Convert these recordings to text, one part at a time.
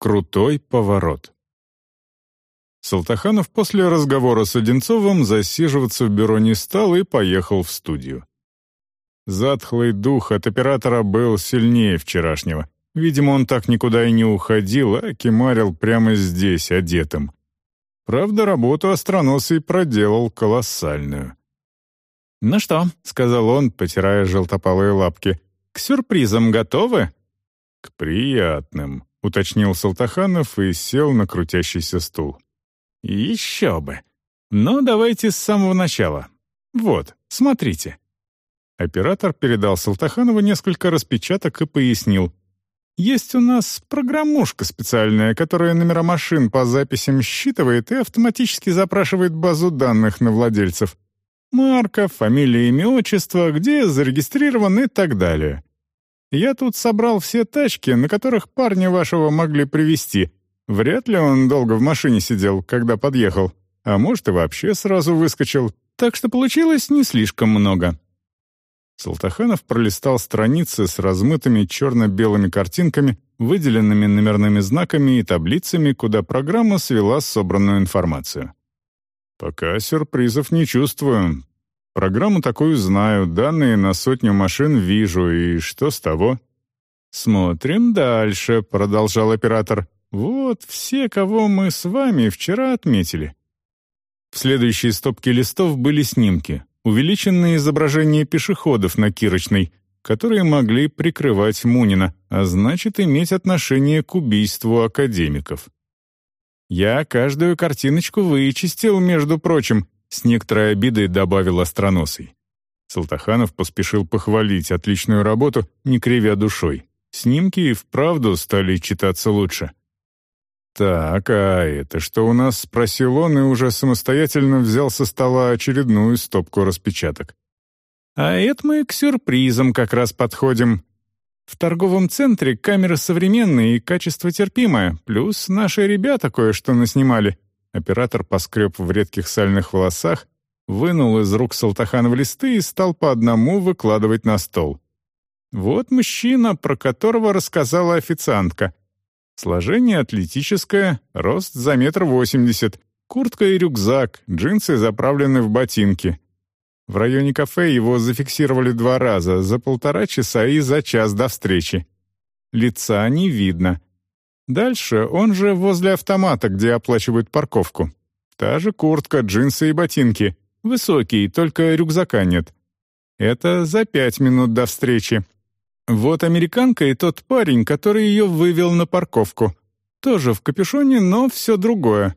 Крутой поворот. Салтаханов после разговора с Одинцовым засиживаться в бюро не стал и поехал в студию. Затхлый дух от оператора был сильнее вчерашнего. Видимо, он так никуда и не уходил, а кемарил прямо здесь, одетым. Правда, работу остроносый проделал колоссальную. «Ну что», — сказал он, потирая желтопалые лапки, — «к сюрпризам готовы?» «К приятным», — уточнил Салтаханов и сел на крутящийся стул. «Еще бы! Ну, давайте с самого начала. Вот, смотрите». Оператор передал Салтаханову несколько распечаток и пояснил. «Есть у нас программушка специальная, которая номера машин по записям считывает и автоматически запрашивает базу данных на владельцев. Марка, фамилия, имя, отчество, где зарегистрирован и так далее. Я тут собрал все тачки, на которых парня вашего могли привезти. Вряд ли он долго в машине сидел, когда подъехал. А может, и вообще сразу выскочил. Так что получилось не слишком много. Салтаханов пролистал страницы с размытыми черно-белыми картинками, выделенными номерными знаками и таблицами, куда программа свела собранную информацию. «Пока сюрпризов не чувствую. Программу такую знаю, данные на сотню машин вижу, и что с того?» «Смотрим дальше», — продолжал оператор. «Вот все, кого мы с вами вчера отметили». В следующей стопке листов были снимки, увеличенные изображения пешеходов на Кирочной, которые могли прикрывать Мунина, а значит, иметь отношение к убийству академиков. Я каждую картиночку вычистил, между прочим, с некоторой обидой добавил остроносый. Салтаханов поспешил похвалить отличную работу, не кривя душой. Снимки и вправду стали читаться лучше. «Так, а это что у нас?» — спросил он и уже самостоятельно взял со стола очередную стопку распечаток. «А это мы к сюрпризам как раз подходим. В торговом центре камеры современные и качество терпимое, плюс наши ребята кое-что наснимали». Оператор поскреб в редких сальных волосах, вынул из рук Салтаханова листы и стал по одному выкладывать на стол. «Вот мужчина, про которого рассказала официантка. Сложение атлетическое, рост за метр восемьдесят, куртка и рюкзак, джинсы заправлены в ботинки. В районе кафе его зафиксировали два раза, за полтора часа и за час до встречи. Лица не видно. Дальше он же возле автомата, где оплачивают парковку. Та же куртка, джинсы и ботинки. Высокий, только рюкзака нет. Это за пять минут до встречи. Вот американка и тот парень, который ее вывел на парковку. Тоже в капюшоне, но все другое.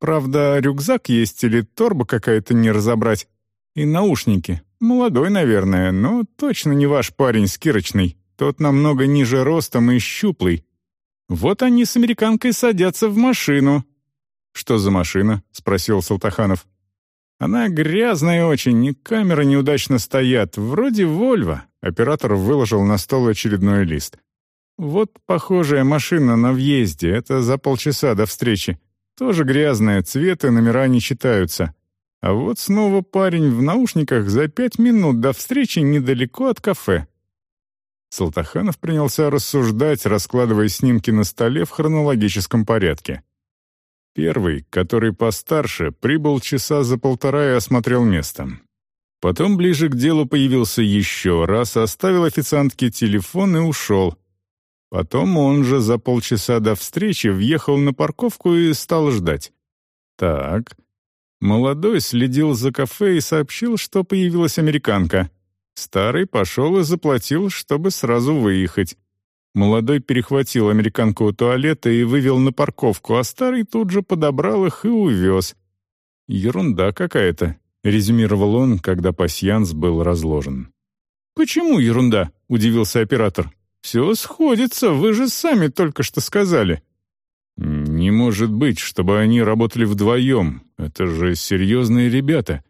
Правда, рюкзак есть или торба какая-то не разобрать. И наушники. Молодой, наверное, но точно не ваш парень с кирочной. Тот намного ниже ростом и щуплый. Вот они с американкой садятся в машину. «Что за машина?» — спросил Салтаханов. «Она грязная очень, и камеры неудачно стоят. Вроде «Вольво». Оператор выложил на стол очередной лист. «Вот похожая машина на въезде. Это за полчаса до встречи. Тоже грязная, цвет и номера не читаются. А вот снова парень в наушниках за пять минут до встречи недалеко от кафе. Салтаханов принялся рассуждать, раскладывая снимки на столе в хронологическом порядке. Первый, который постарше, прибыл часа за полтора и осмотрел место. Потом ближе к делу появился еще раз, оставил официантке телефон и ушел. Потом он же за полчаса до встречи въехал на парковку и стал ждать. Так, Молодой следил за кафе и сообщил, что появилась американка. Старый пошел и заплатил, чтобы сразу выехать. Молодой перехватил американку у туалета и вывел на парковку, а старый тут же подобрал их и увез. «Ерунда какая-то», — резюмировал он, когда пасьянс был разложен. «Почему ерунда?» — удивился оператор. «Все сходится, вы же сами только что сказали». «Не может быть, чтобы они работали вдвоем. Это же серьезные ребята.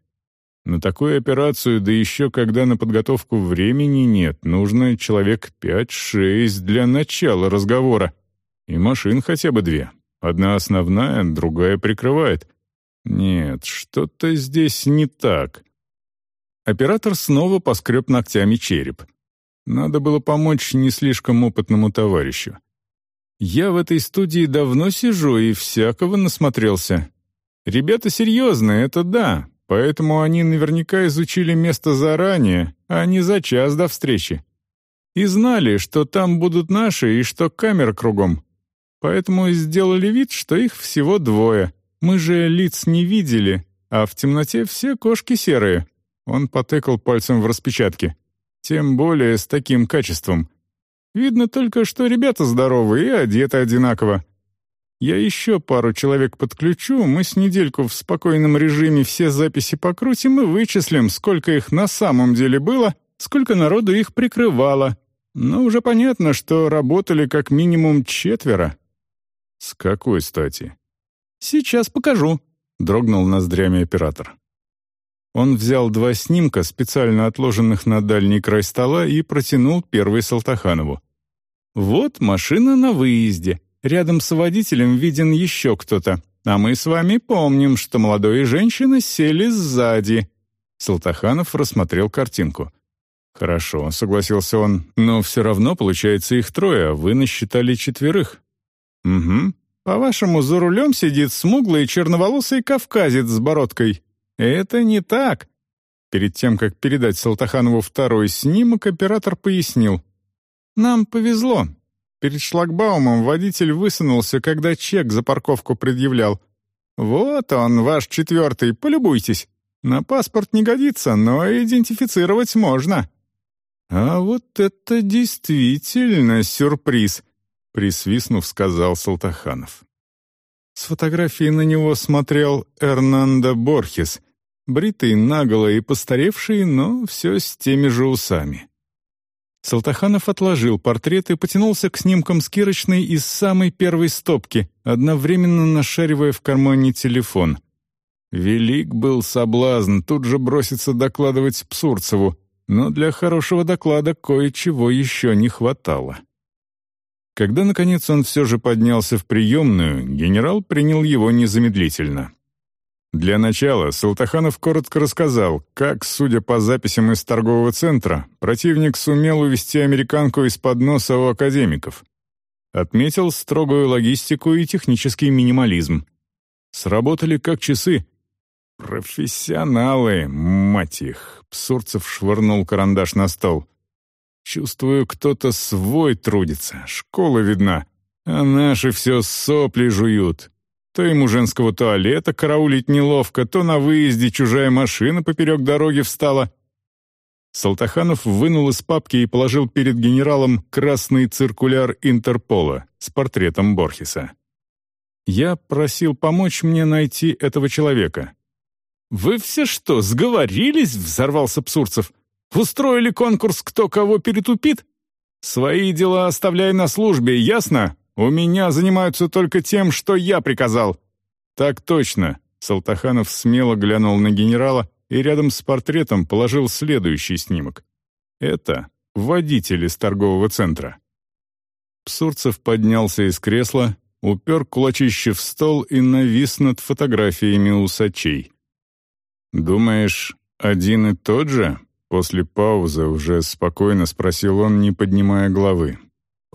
На такую операцию, да еще когда на подготовку времени нет, нужно человек пять-шесть для начала разговора. И машин хотя бы две. Одна основная, другая прикрывает. Нет, что-то здесь не так». Оператор снова поскреб ногтями череп. Надо было помочь не слишком опытному товарищу. Я в этой студии давно сижу и всякого насмотрелся. Ребята серьезные, это да, поэтому они наверняка изучили место заранее, а не за час до встречи. И знали, что там будут наши и что камер кругом. Поэтому сделали вид, что их всего двое. Мы же лиц не видели, а в темноте все кошки серые. Он потыкал пальцем в распечатке. Тем более с таким качеством. Видно только, что ребята здоровые и одеты одинаково. Я еще пару человек подключу, мы с недельку в спокойном режиме все записи покрутим и вычислим, сколько их на самом деле было, сколько народу их прикрывало. Но уже понятно, что работали как минимум четверо. С какой стати? Сейчас покажу, дрогнул ноздрями оператор. Он взял два снимка, специально отложенных на дальний край стола, и протянул первый Салтаханову. «Вот машина на выезде. Рядом с водителем виден еще кто-то. А мы с вами помним, что молодые женщины сели сзади». Салтаханов рассмотрел картинку. «Хорошо», — согласился он, — «но все равно, получается, их трое, а вы насчитали четверых». «Угу. По-вашему, за рулем сидит смуглый черноволосый кавказец с бородкой. «Это не так!» Перед тем, как передать Салтаханову второй снимок, оператор пояснил. «Нам повезло. Перед шлагбаумом водитель высунулся, когда чек за парковку предъявлял. Вот он, ваш четвертый, полюбуйтесь. На паспорт не годится, но идентифицировать можно». «А вот это действительно сюрприз», — присвистнув, сказал Салтаханов. С фотографии на него смотрел Эрнандо Борхес, бритый, наголо и постаревший, но все с теми же усами. Салтаханов отложил портрет и потянулся к снимкам скирочной из самой первой стопки, одновременно нашаривая в кармане телефон. Велик был соблазн тут же броситься докладывать Псурцеву, но для хорошего доклада кое-чего еще не хватало. Когда, наконец, он все же поднялся в приемную, генерал принял его незамедлительно. Для начала Салтаханов коротко рассказал, как, судя по записям из торгового центра, противник сумел увести американку из-под носа у академиков. Отметил строгую логистику и технический минимализм. Сработали как часы. «Профессионалы, мать их!» — Псурцев швырнул карандаш на стол. Чувствую, кто-то свой трудится, школа видна, а наши все сопли жуют. То ему женского туалета караулить неловко, то на выезде чужая машина поперек дороги встала. Салтаханов вынул из папки и положил перед генералом красный циркуляр Интерпола с портретом Борхеса. Я просил помочь мне найти этого человека. «Вы все что, сговорились?» — взорвался Псурцев. Устроили конкурс «Кто кого перетупит»? Свои дела оставляй на службе, ясно? У меня занимаются только тем, что я приказал». «Так точно», — Салтаханов смело глянул на генерала и рядом с портретом положил следующий снимок. «Это водитель из торгового центра». Псурцев поднялся из кресла, упер кулачище в стол и навис над фотографиями усачей. «Думаешь, один и тот же?» После паузы уже спокойно спросил он, не поднимая головы.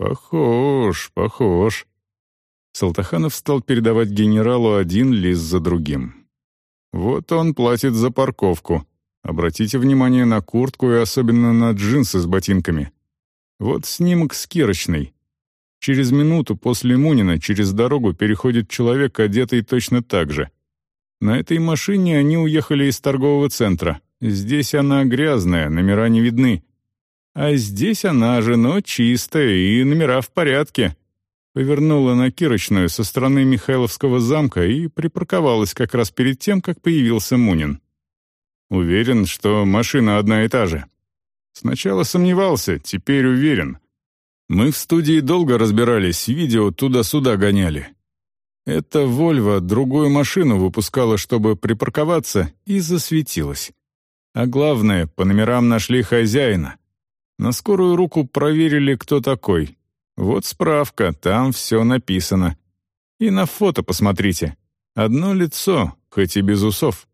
«Похож, похож». Салтаханов стал передавать генералу один лист за другим. «Вот он платит за парковку. Обратите внимание на куртку и особенно на джинсы с ботинками. Вот снимок с кирочной. Через минуту после Мунина через дорогу переходит человек, одетый точно так же. На этой машине они уехали из торгового центра. Здесь она грязная, номера не видны. А здесь она же, но чистая и номера в порядке. Повернула на Кирочную со стороны Михайловского замка и припарковалась как раз перед тем, как появился Мунин. Уверен, что машина одна и та же. Сначала сомневался, теперь уверен. Мы в студии долго разбирались, видео туда-сюда гоняли. Эта «Вольво» другую машину выпускала, чтобы припарковаться, и засветилась. А главное, по номерам нашли хозяина. На скорую руку проверили, кто такой. Вот справка, там все написано. И на фото посмотрите. Одно лицо, хоть и без усов.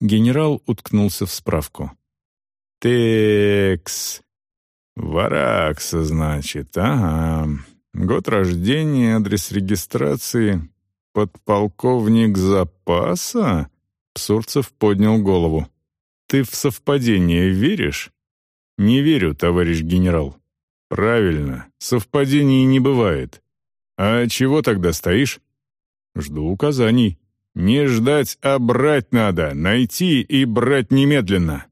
Генерал уткнулся в справку. «Текс. Варакса, значит, ага. Год рождения, адрес регистрации. Подполковник запаса? Псурцев поднял голову. Ты в совпадение веришь? Не верю, товарищ генерал. Правильно, совпадений не бывает. А чего тогда стоишь? Жду указаний. Не ждать, а брать надо, найти и брать немедленно.